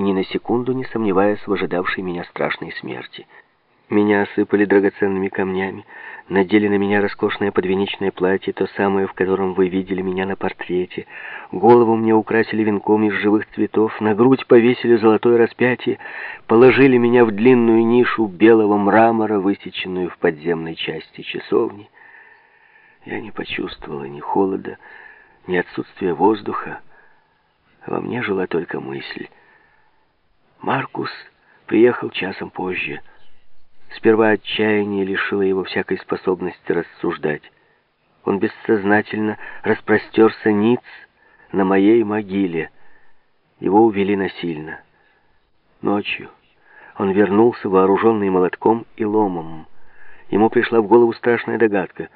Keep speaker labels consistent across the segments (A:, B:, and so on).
A: и ни на секунду не сомневаясь в ожидавшей меня страшной смерти. Меня осыпали драгоценными камнями, надели на меня роскошное подвенечное платье, то самое, в котором вы видели меня на портрете. Голову мне украсили венком из живых цветов, на грудь повесили золотое распятие, положили меня в длинную нишу белого мрамора, высеченную в подземной части часовни. Я не почувствовала ни холода, ни отсутствия воздуха. Во мне жила только мысль. Маркус приехал часом позже — Сперва отчаяние лишило его всякой способности рассуждать. Он бессознательно распростерся ниц на моей могиле. Его увели насильно. Ночью он вернулся, вооруженный молотком и ломом. Ему пришла в голову страшная догадка.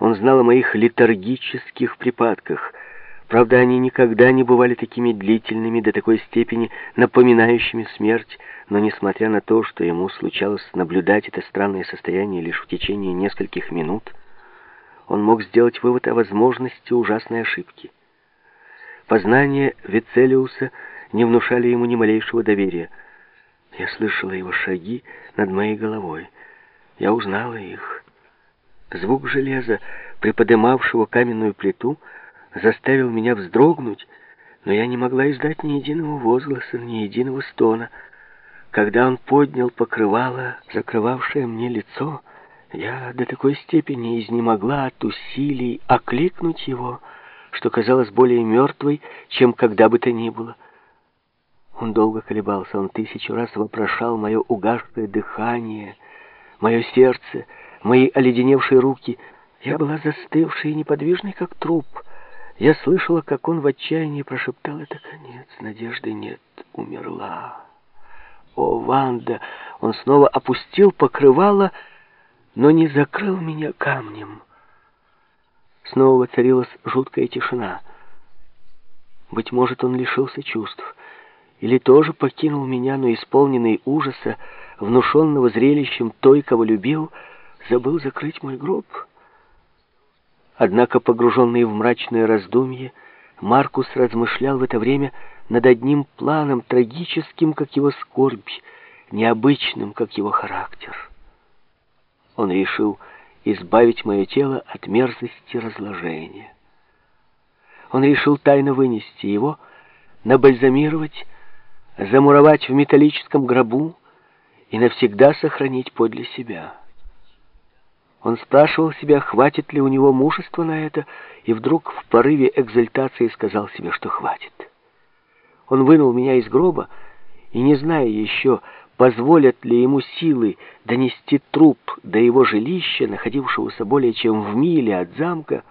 A: Он знал о моих летаргических припадках — Правда, они никогда не бывали такими длительными, до такой степени напоминающими смерть, но несмотря на то, что ему случалось наблюдать это странное состояние лишь в течение нескольких минут, он мог сделать вывод о возможности ужасной ошибки. Познания Вицелиуса не внушали ему ни малейшего доверия. Я слышала его шаги над моей головой. Я узнала их. Звук железа, приподымавшего каменную плиту, заставил меня вздрогнуть, но я не могла издать ни единого возгласа, ни единого стона. Когда он поднял покрывало, закрывавшее мне лицо, я до такой степени изнемогла от усилий окликнуть его, что казалось более мертвой, чем когда бы то ни было. Он долго колебался, он тысячу раз вопрошал мое угасшее дыхание, мое сердце, мои оледеневшие руки. Я была застывшей и неподвижной, как труп — я слышала, как он в отчаянии прошептал, это конец, надежды нет, умерла. О, Ванда! Он снова опустил покрывало, но не закрыл меня камнем. Снова воцарилась жуткая тишина. Быть может, он лишился чувств. Или тоже покинул меня, но исполненный ужаса, внушенного зрелищем той, кого любил, забыл закрыть мой гроб — Однако, погруженный в мрачное раздумье, Маркус размышлял в это время над одним планом, трагическим, как его скорбь, необычным, как его характер. Он решил избавить мое тело от мерзости разложения. Он решил тайно вынести его, набальзамировать, замуровать в металлическом гробу и навсегда сохранить подле себя. Он спрашивал себя, хватит ли у него мужества на это, и вдруг в порыве экзальтации сказал себе, что хватит. Он вынул меня из гроба, и, не зная еще, позволят ли ему силы донести труп до его жилища, находившегося более чем в миле от замка,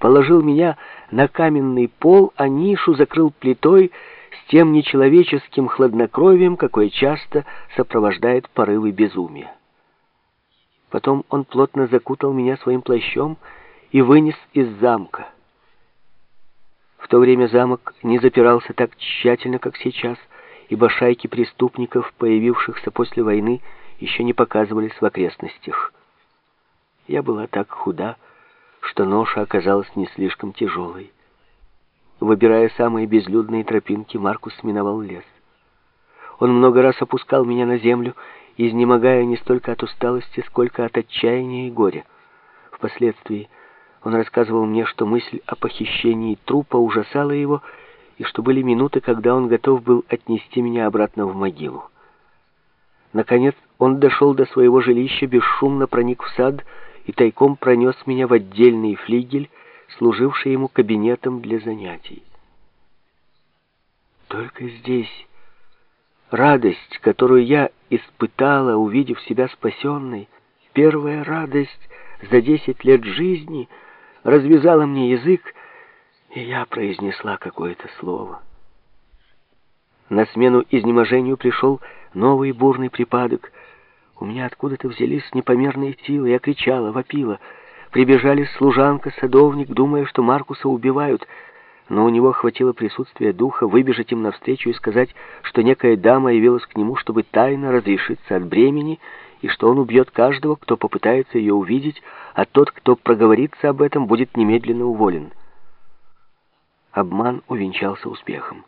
A: положил меня на каменный пол, а нишу закрыл плитой с тем нечеловеческим хладнокровием, какое часто сопровождает порывы безумия. Потом он плотно закутал меня своим плащом и вынес из замка. В то время замок не запирался так тщательно, как сейчас, ибо шайки преступников, появившихся после войны, еще не показывались в окрестностях. Я была так худа, что ноша оказалась не слишком тяжелой. Выбирая самые безлюдные тропинки, Маркус миновал лес. Он много раз опускал меня на землю изнемогая не столько от усталости, сколько от отчаяния и горя. Впоследствии он рассказывал мне, что мысль о похищении трупа ужасала его, и что были минуты, когда он готов был отнести меня обратно в могилу. Наконец он дошел до своего жилища, бесшумно проник в сад и тайком пронес меня в отдельный флигель, служивший ему кабинетом для занятий. Только здесь радость, которую я испытала, увидев себя спасенной, первая радость за десять лет жизни, развязала мне язык, и я произнесла какое-то слово. На смену изнеможению пришел новый бурный припадок. У меня откуда-то взялись непомерные силы. Я кричала, вопила. Прибежали служанка, садовник, думая, что Маркуса убивают — но у него хватило присутствия духа выбежать им навстречу и сказать, что некая дама явилась к нему, чтобы тайно разрешиться от бремени, и что он убьет каждого, кто попытается ее увидеть, а тот, кто проговорится об этом, будет немедленно уволен. Обман увенчался успехом.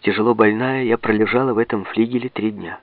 A: Тяжело больная, я пролежала в этом флигеле три дня.